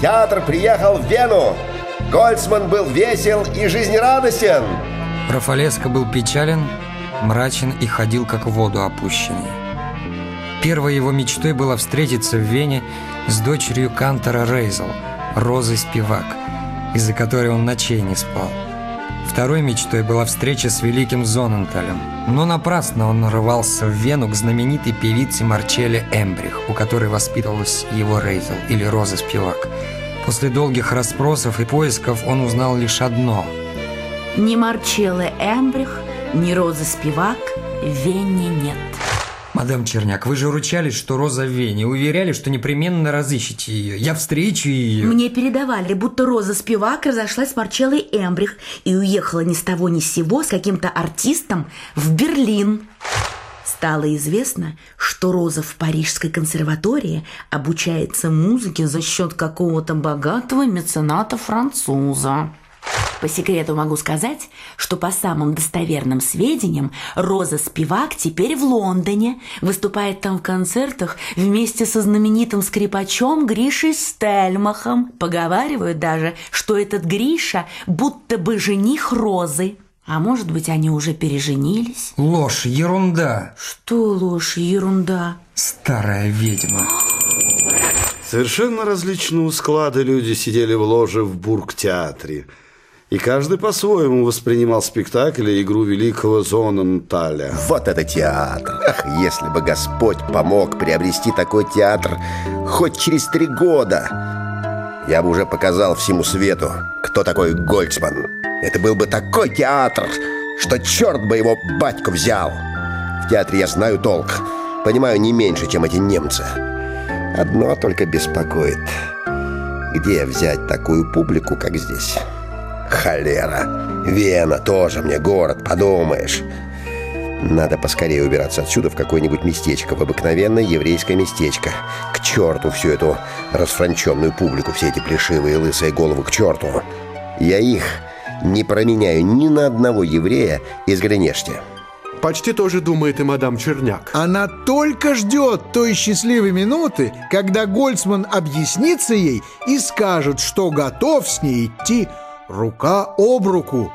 Театр приехал в Вену. Гольцман был весел и жизнерадостен. Рафалеско был печален, мрачен и ходил как в воду опущенный. Первой его мечтой было встретиться в Вене с дочерью Кантора Рейзел, Розой Спивак, из-за которой он ночей не спал. Второй мечтой была встреча с великим Зоненталем. Но напрасно он нарывался в Вену к знаменитой певице Марчелле Эмбрих, у которой воспитывалась его Рейзел или Роза Спивак. После долгих расспросов и поисков он узнал лишь одно. Ни Марчеллы Эмбрих, ни Розы Спивак в Вене нет. Мадам Черняк, вы же ручались, что Роза в Вене, уверяли, что непременно разыщете ее. Я встречу ее. Мне передавали, будто Роза Спивак разошлась с Марчеллой Эмбрих и уехала ни с того ни с сего с каким-то артистом в Берлин. Стало известно, что Роза в Парижской консерватории обучается музыке за счет какого-то богатого мецената-француза. По секрету могу сказать, что по самым достоверным сведениям Роза Спивак теперь в Лондоне, выступает там в концертах вместе со знаменитым скрипачом Гришей Стельмахом. Поговаривают даже, что этот Гриша будто бы жених Розы. А может быть, они уже переженились? Ложь, ерунда. Что ложь, ерунда? Старая ведьма. Совершенно различного склада люди сидели в ложе в Бургтеатре – и каждый по-своему воспринимал спектакль и игру великого Зоненталя. Вот это театр! Ах, если бы Господь помог приобрести такой театр хоть через три года, я бы уже показал всему свету, кто такой Гольцман. Это был бы такой театр, что черт бы его батьку взял. В театре я знаю толк, понимаю не меньше, чем эти немцы. Одно только беспокоит. Где взять такую публику, как здесь? Холера. Вена тоже мне город, подумаешь. Надо поскорее убираться отсюда в какое-нибудь местечко, в обыкновенное еврейское местечко. К черту всю эту расфранченную публику, все эти плешивые лысые головы, к черту. Я их не променяю ни на одного еврея из Гринешти. Почти тоже думает и мадам Черняк. Она только ждет той счастливой минуты, когда Гольцман объяснится ей и скажет, что готов с ней идти рука об руку,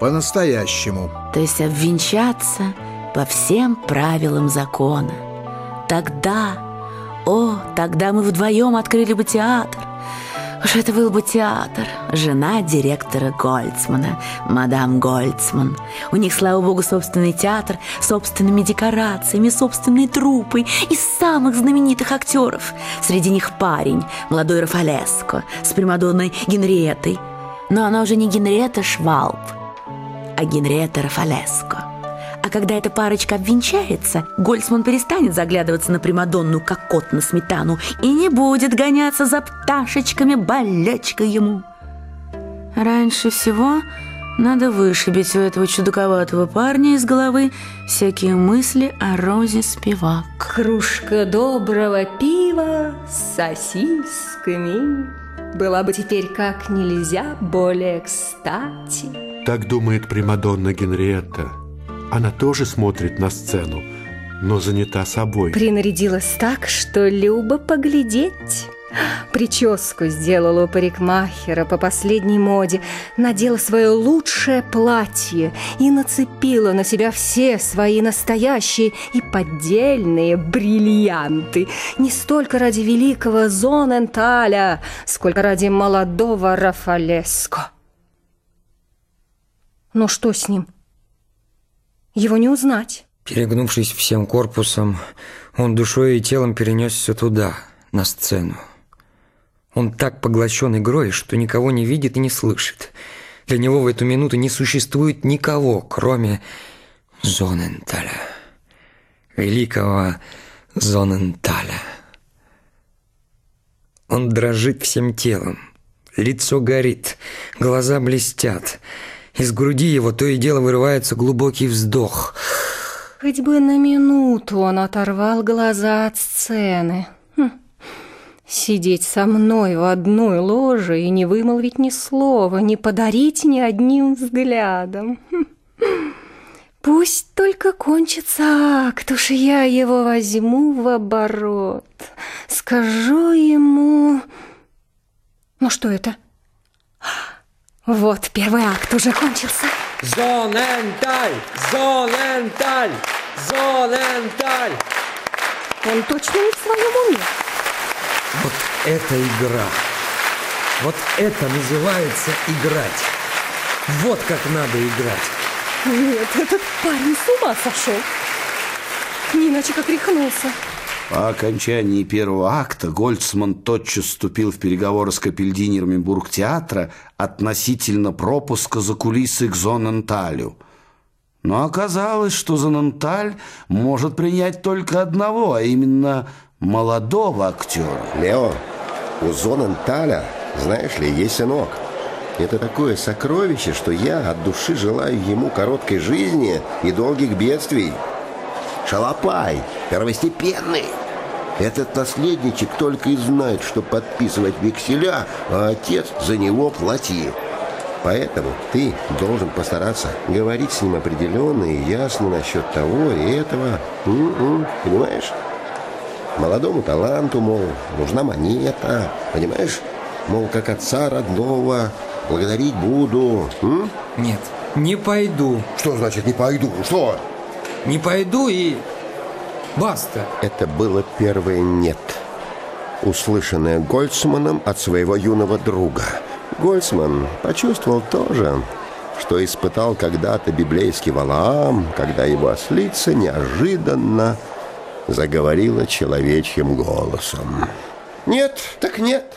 по-настоящему. То есть обвенчаться по всем правилам закона. Тогда, о, тогда мы вдвоем открыли бы театр. Уж это был бы театр. Жена директора Гольцмана, мадам Гольцман. У них, слава богу, собственный театр, собственными декорациями, собственной труппой из самых знаменитых актеров. Среди них парень, молодой Рафалеско, с Примадонной Генриетой – но она уже не Генриетта Швалб, а Генриетта Рафалеско. А когда эта парочка обвенчается, Гольцман перестанет заглядываться на Примадонну, как кот на сметану, и не будет гоняться за пташечками, болячка ему. Раньше всего надо вышибить у этого чудаковатого парня из головы всякие мысли о Розе Спивак. Кружка доброго пива с сосисками была бы теперь как нельзя более кстати. Так думает Примадонна Генриетта. Она тоже смотрит на сцену, но занята собой. Принарядилась так, что любо поглядеть. Прическу сделала у парикмахера по последней моде, надела свое лучшее платье и нацепила на себя все свои настоящие и поддельные бриллианты. Не столько ради великого Зоненталя, сколько ради молодого Рафалеско. Но что с ним? Его не узнать. Перегнувшись всем корпусом, он душой и телом перенесся туда, на сцену. Он так поглощен игрой, что никого не видит и не слышит. Для него в эту минуту не существует никого, кроме Зоненталя. Великого Зоненталя. Он дрожит всем телом. Лицо горит, глаза блестят. Из груди его то и дело вырывается глубокий вздох. Хоть бы на минуту он оторвал глаза от сцены. Сидеть со мной в одной ложе и не вымолвить ни слова, не подарить ни одним взглядом. Пусть только кончится акт, уж я его возьму в оборот. Скажу ему... Ну что это? Вот, первый акт уже кончился. Зоненталь! Зоненталь! Зоненталь! Он точно не в своем уме. Вот это игра. Вот это называется играть. Вот как надо играть. Нет, этот парень с ума сошел. Не иначе как рехнулся. По окончании первого акта Гольцман тотчас вступил в переговоры с капельдинерами бургтеатра относительно пропуска за кулисы к Зоненталю. Но оказалось, что Зоненталь может принять только одного, а именно молодого актера. Лео, у Зоненталя, знаешь ли, есть сынок. Это такое сокровище, что я от души желаю ему короткой жизни и долгих бедствий. Шалопай, первостепенный. Этот наследничек только и знает, что подписывать векселя, а отец за него плати. Поэтому ты должен постараться говорить с ним определенно и ясно насчет того и этого. М-м, понимаешь? Молодому таланту, мол, нужна монета. Понимаешь? Мол, как отца родного благодарить буду. М? Нет, не пойду. Что значит не пойду? Что? Не пойду и... Баста. Это было первое «нет», услышанное Гольцманом от своего юного друга. Гольцман почувствовал то же, что испытал когда-то библейский Валаам, когда его ослица неожиданно заговорила человечьим голосом. «Нет, так нет».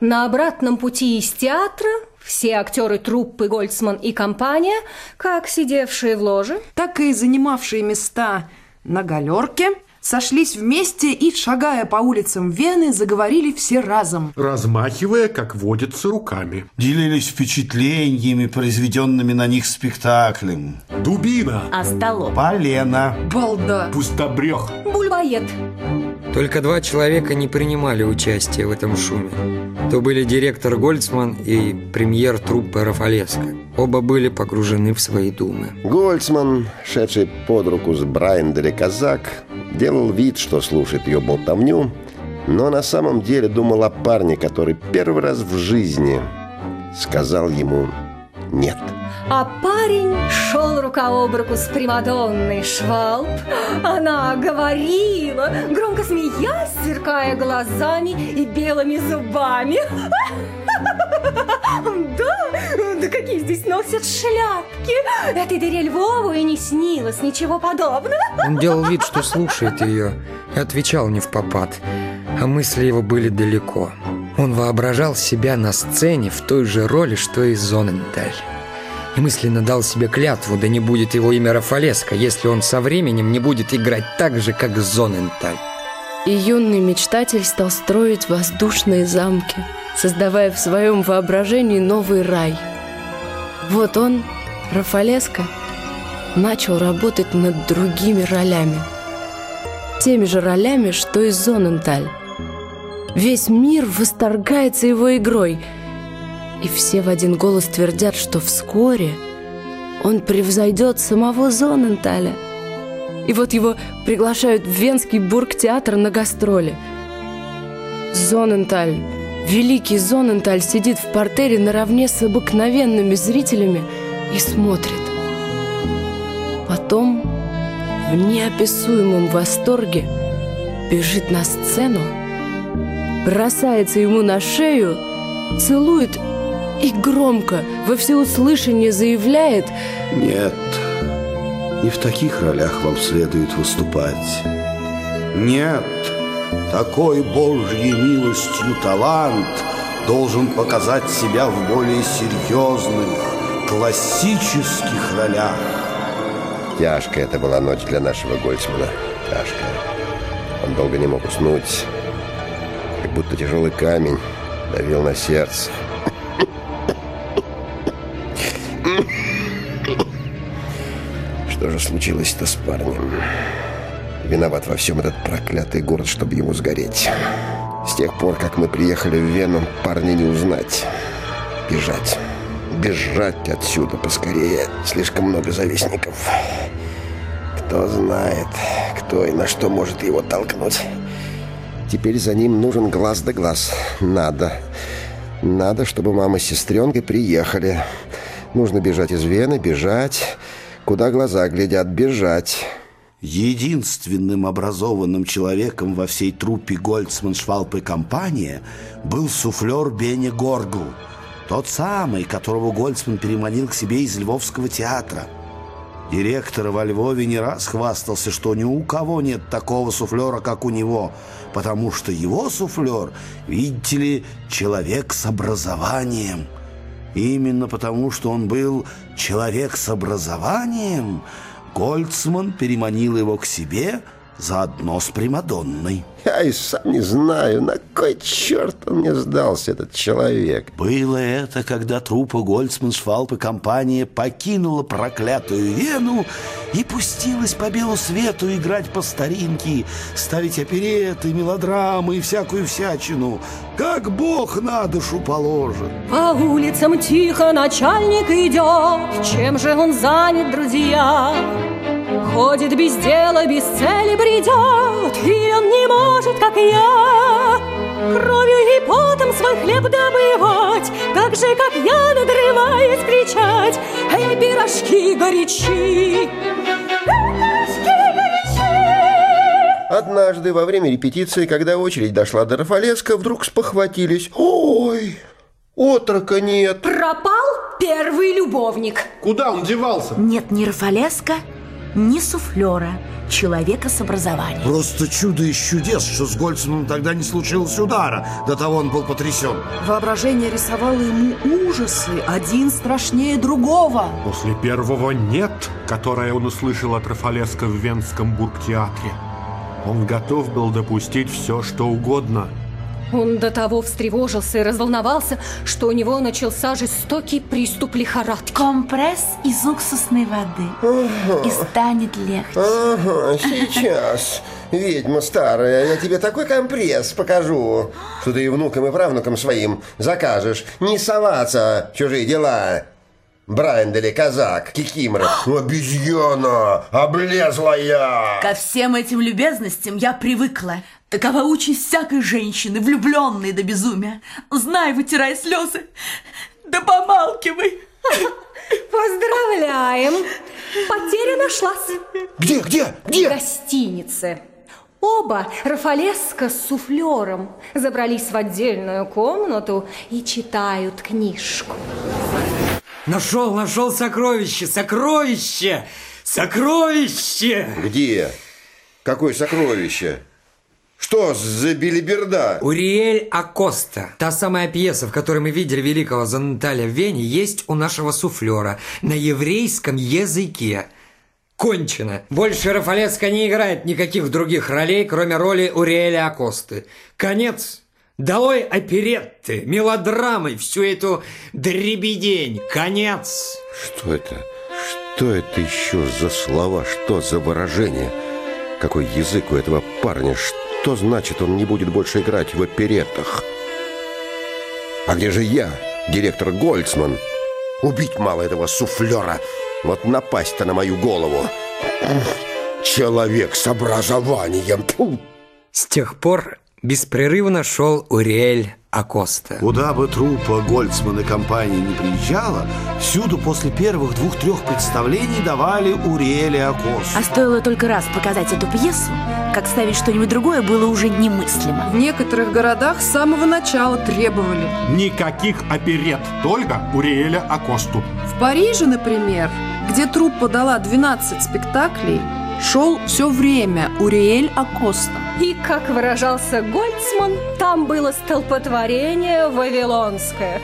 На обратном пути из театра все актеры труппы Гольцман и компания, как сидевшие в ложе, так и занимавшие места на галерке, сошлись вместе и, шагая по улицам Вены, заговорили все разом. размахивая, как водится, руками. Делились впечатлениями, произведенными на них спектаклем. Дубина, А столом? Полено. Балда. пустобрех, бульвоед. Только два человека не принимали участие в этом шуме. То были директор Гольцман и премьер труппы Рафалеско. Оба были погружены в свои думы. Гольцман, шедший под руку с Брайандели казак, делал вид, что слушает ее болтовню, но на самом деле думал о парне, который первый раз в жизни сказал ему «нет». А парень шел рука об руку с Примадонной Швалп. Она говорила, громко смеясь, сверкая глазами и белыми зубами. Да, да какие здесь носят шляпки. Этой дыре Львову и не снилось ничего подобного. Он делал вид, что слушает ее, и отвечал не в попад, а мысли его были далеко. Он воображал себя на сцене в той же роли, что и Зоненталь. И мысленно дал себе клятву, да не будет его имя Рафалеско, если он со временем не будет играть так же, как Зоненталь. И юный мечтатель стал строить воздушные замки, создавая в своем воображении новый рай. Вот он, Рафалеско, начал работать над другими ролями. Теми же ролями, что и Зоненталь. Весь мир восторгается его игрой, и все в один голос твердят, что вскоре он превзойдет самого Зоненталя. И вот его приглашают в Венский бургтеатр на гастроли. Зоненталь, великий Зоненталь сидит в портере наравне с обыкновенными зрителями и смотрит. Потом в неописуемом восторге бежит на сцену, бросается ему на шею, целует и громко во всеуслышание заявляет Нет, не в таких ролях вам следует выступать. Нет, такой Божьей милостью талант должен показать себя в более серьезных, классических ролях. Тяжкая это была ночь для нашего Гольцмана. Тяжкая. Он долго не мог уснуть. Будто тяжелый камень давил на сердце. Что же случилось-то с парнем? Виноват во всем этот проклятый город, чтобы ему сгореть. С тех пор, как мы приехали в Вену, парня не узнать. Бежать. Бежать отсюда поскорее. Слишком много завистников. Кто знает, кто и на что может его толкнуть. Теперь за ним нужен глаз да глаз. Надо. Надо, чтобы мама с сестренкой приехали. Нужно бежать из Вены, бежать. Куда глаза глядят, бежать. Единственным образованным человеком во всей труппе Гольцман, Швалп и компания был суфлер Бенни Горгл, тот самый, которого Гольцман переманил к себе из Львовского театра. Директор во Львове не раз хвастался, что ни у кого нет такого суфлера, как у него, потому что его суфлер, видите ли, человек с образованием. Именно потому, что он был человек с образованием – Гольцман переманил его к себе заодно с Примадонной. Я и сам не знаю, на кой черт он мне сдался, этот человек. Было это, когда труппа Гольцман, Швалп и компания покинула проклятую Вену и пустилась по белу свету играть по старинке, ставить опереты, мелодрамы и всякую всячину, как бог на душу положит. По улицам тихо начальник идет, чем же он занят, друзья? Ходит без дела, без цели бредет, и он не может, как я, кровью и потом свой хлеб добывать, так же, как я, надрываясь, кричать, «Эй, пирожки горячи!» Однажды во время репетиции, когда очередь дошла до Рафалеска, вдруг спохватились. Ой, отрока нет. Пропал первый любовник. Куда он девался? Нет ни Рафалеска, ни суфлера, человека с образованием. Просто чудо из чудес, что с Гольцманом тогда не случилось удара. До того он был потрясен. Воображение рисовало ему ужасы, один страшнее другого. После первого «нет», которое он услышал от Рафалеска в Венском бургтеатре, он готов был допустить все, что угодно – он до того встревожился и разволновался, что у него начался жестокий приступ лихорадки. Компресс из уксусной воды. И станет легче. Ага, сейчас. Ведьма старая, я тебе такой компресс покажу, что ты и внукам, и правнукам своим закажешь. Не соваться в чужие дела. Брайндели, казак, кикимора, обезьяна, облезлая. Ко всем этим любезностям я привыкла. Такова участь всякой женщины, влюбленной до безумия. Знай, вытирай слезы, да помалкивай. Поздравляем! Потеря нашлась. Где, где, В где? гостинице. Оба, Рафалеска с суфлером, забрались в отдельную комнату и читают книжку. Нашел, нашел сокровище, сокровище, сокровище! Где? Какое сокровище? Что за билиберда? Уриэль Акоста, та самая пьеса, в которой мы видели великого Занаталя в Вене, есть у нашего суфлера на еврейском языке. Кончено. Больше Рафалеска не играет никаких других ролей, кроме роли Уриэля Акосты. Конец. Долой оперетты, мелодрамы, всю эту дребедень. Конец. Что это? Что это еще за слова? Что за выражение? Какой язык у этого парня? Что значит, он не будет больше играть в опереттах? А где же я, директор Гольцман? Убить мало этого суфлера. Вот напасть-то на мою голову. Человек с образованием. С тех пор беспрерывно шел Уриэль Акоста. Куда бы труппа Гольцман и компания не приезжала, всюду после первых двух-трех представлений давали Уриэля Акосту. А стоило только раз показать эту пьесу, как ставить что-нибудь другое было уже немыслимо. В некоторых городах с самого начала требовали. Никаких оперет, только Уриэля Акосту. В Париже, например, где труппа дала 12 спектаклей, шел все время Уриэль Акоста. И, как выражался Гольцман, там было столпотворение вавилонское.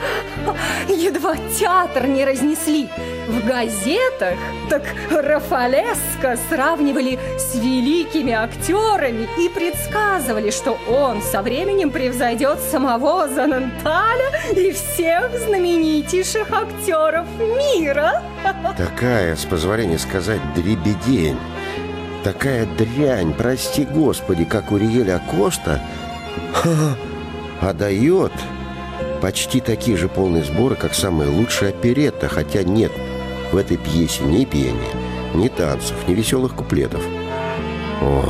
Едва театр не разнесли. В газетах так Рафалеско сравнивали с великими актерами и предсказывали, что он со временем превзойдет самого Зананталя и всех знаменитейших актеров мира. Такая, с позволения сказать, дребедень. Такая дрянь, прости господи, как Уриэль Акоста, ха, а дает почти такие же полные сборы, как самая лучшая оперетта, хотя нет в этой пьесе ни пения, ни танцев, ни веселых куплетов. О,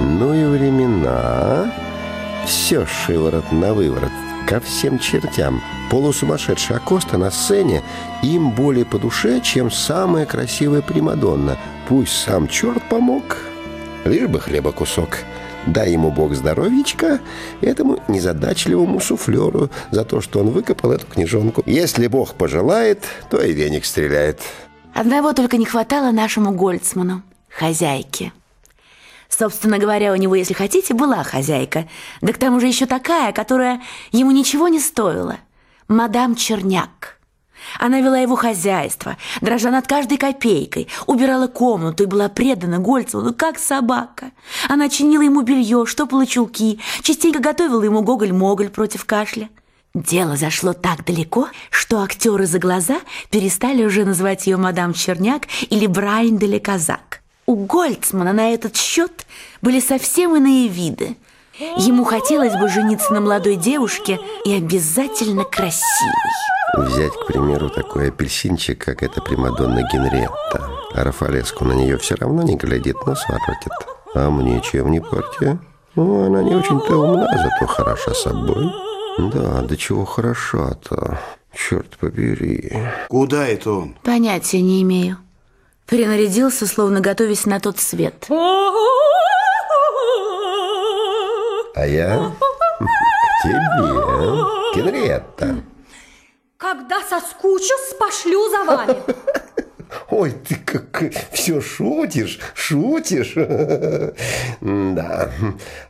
ну и времена. Все шиворот на выворот. Ко всем чертям. Полусумасшедшая Акоста на сцене им более по душе, чем самая красивая Примадонна. Пусть сам черт помог, лишь бы хлеба кусок. Дай ему бог здоровичка, этому незадачливому суфлеру, за то, что он выкопал эту книжонку. Если бог пожелает, то и веник стреляет. Одного только не хватало нашему Гольцману – хозяйки. Собственно говоря, у него, если хотите, была хозяйка. Да к тому же еще такая, которая ему ничего не стоила. Мадам Черняк. Она вела его хозяйство, дрожа над каждой копейкой, убирала комнату и была предана Гольцеву, как собака. Она чинила ему белье, штопала чулки, частенько готовила ему гоголь-моголь против кашля. Дело зашло так далеко, что актеры за глаза перестали уже называть ее мадам Черняк или Брайан Дели Казак. У Гольцмана на этот счет были совсем иные виды. Ему хотелось бы жениться на молодой девушке и обязательно красивой. Взять, к примеру, такой апельсинчик, как эта Примадонна Генриетта. А Рафалеску на нее все равно не глядит, но сварватит. А мне чем не партия? Ну, она не очень-то умна, зато хороша собой. Да, до чего хороша-то. Черт побери. Куда это он? Понятия не имею. Принарядился, словно готовясь на тот свет. А я к тебе, Генриетта. Когда соскучусь, пошлю за вами. Ой, ты как все шутишь, шутишь. Да,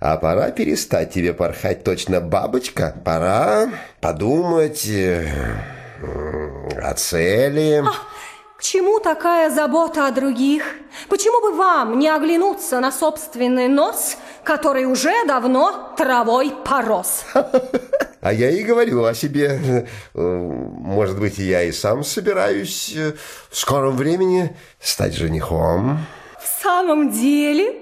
а пора перестать тебе порхать точно бабочка. Пора подумать э, о цели. К чему такая забота о других? Почему бы вам не оглянуться на собственный нос, который уже давно травой порос? А я и говорю о себе. Э, может быть, я и сам собираюсь э, в скором времени стать женихом. В самом деле?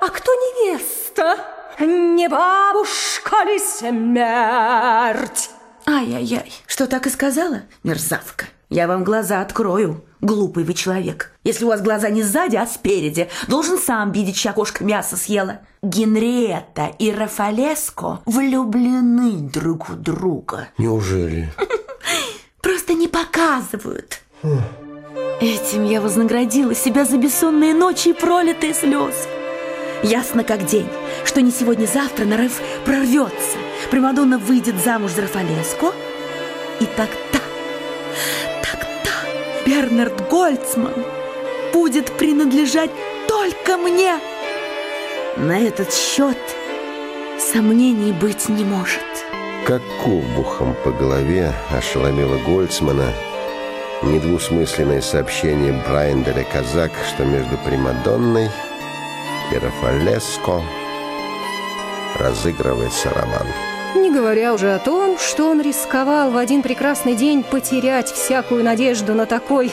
А кто невеста? Не бабушка ли смерть? Ай-яй-яй, что так и сказала, мерзавка? Я вам глаза открою, глупый вы человек. Если у вас глаза не сзади, а спереди, должен сам видеть, чья кошка мясо съела. Генриетта и Рафалеско влюблены друг в друга. Неужели? Просто не показывают. Этим я вознаградила себя за бессонные ночи и пролитые слезы. Ясно как день, что не сегодня-завтра нарыв прорвется. Примадонна выйдет замуж за Рафалеско, и тогда Бернард Гольцман будет принадлежать только мне. На этот счет сомнений быть не может. Как обухом по голове ошеломило Гольцмана недвусмысленное сообщение Брайнделя Казак, что между Примадонной и Рафалеско разыгрывается роман. Не говоря уже о том, что он рисковал в один прекрасный день потерять всякую надежду на такой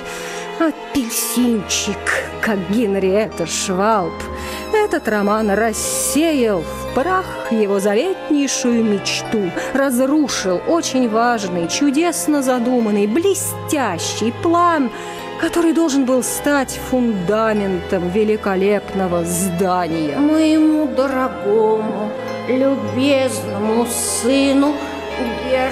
апельсинчик, как Генриетта Швалб. Этот роман рассеял в прах его заветнейшую мечту, разрушил очень важный, чудесно задуманный, блестящий план, который должен был стать фундаментом великолепного здания. Моему дорогому любезному сыну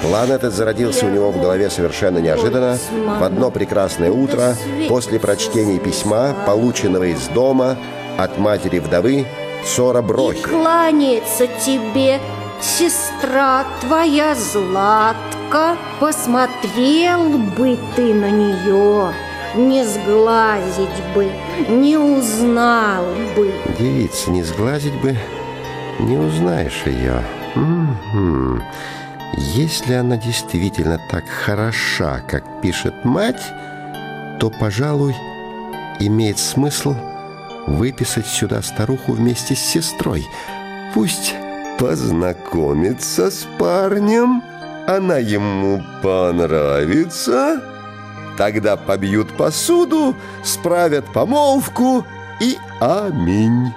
План этот зародился у него в голове совершенно неожиданно. В одно прекрасное утро, после прочтения письма, полученного из дома от матери вдовы Сора Брохи. И кланяется тебе сестра твоя Златка. Посмотрел бы ты на нее, не сглазить бы, не узнал бы. Девица, не сглазить бы, не узнаешь ее. М-м-м. Если она действительно так хороша, как пишет мать, то, пожалуй, имеет смысл выписать сюда старуху вместе с сестрой. Пусть познакомится с парнем, она ему понравится, тогда побьют посуду, справят помолвку и аминь.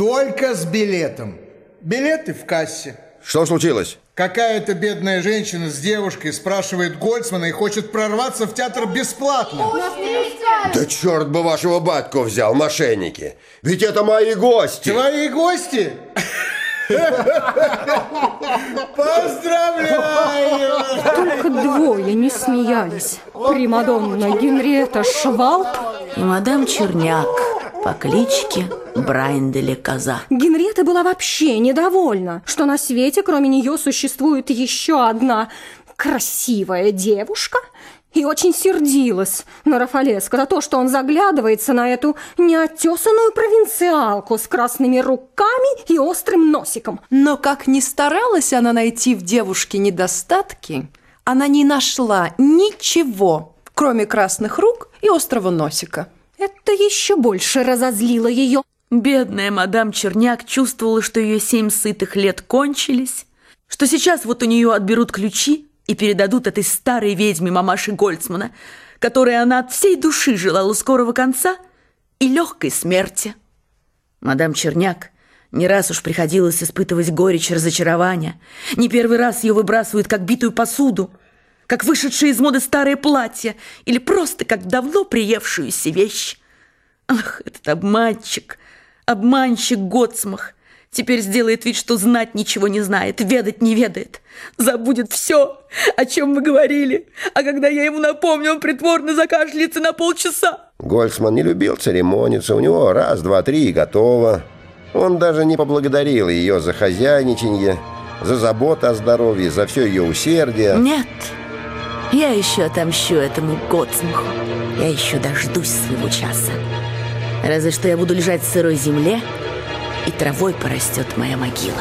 Только с билетом. Билеты в кассе. Что случилось? Какая-то бедная женщина с девушкой спрашивает Гольцмана и хочет прорваться в театр бесплатно. Да черт бы вашего батьку взял, мошенники! Ведь это мои гости! Твои гости? Поздравляю! Только двое не смеялись. Примадонна Генриетта Швалп И мадам Черняк по кличке Брайнделе Коза. Генриетта была вообще недовольна, что на свете кроме нее существует еще одна красивая девушка, и очень сердилась на Рафалеско за то, что он заглядывается на эту неотесанную провинциалку с красными руками и острым носиком. Но как ни старалась она найти в девушке недостатки, она не нашла ничего, кроме красных рук и острого носика. Это еще больше разозлило ее. Бедная мадам Черняк чувствовала, что ее семь сытых лет кончились, что сейчас вот у нее отберут ключи и передадут этой старой ведьме мамаши Гольцмана, которой она от всей души желала скорого конца и легкой смерти. Мадам Черняк не раз уж приходилось испытывать горечь разочарования. Не первый раз ее выбрасывают, как битую посуду, как вышедшее из моды старое платье или просто как давно приевшуюся вещь. Ах, этот обманщик, обманщик Гоцмах. Теперь сделает вид, что знать ничего не знает, ведать не ведает. Забудет все, о чем мы говорили. А когда я ему напомню, он притворно закашляется на полчаса. Гольцман не любил церемониться, у него раз, два, три и готово. Он даже не поблагодарил ее за хозяйничанье, за заботу о здоровье, за все ее усердие. Нет, я еще отомщу этому Гоцмаху. Я еще дождусь своего часа. Разве что я буду лежать в сырой земле, и травой порастет моя могила.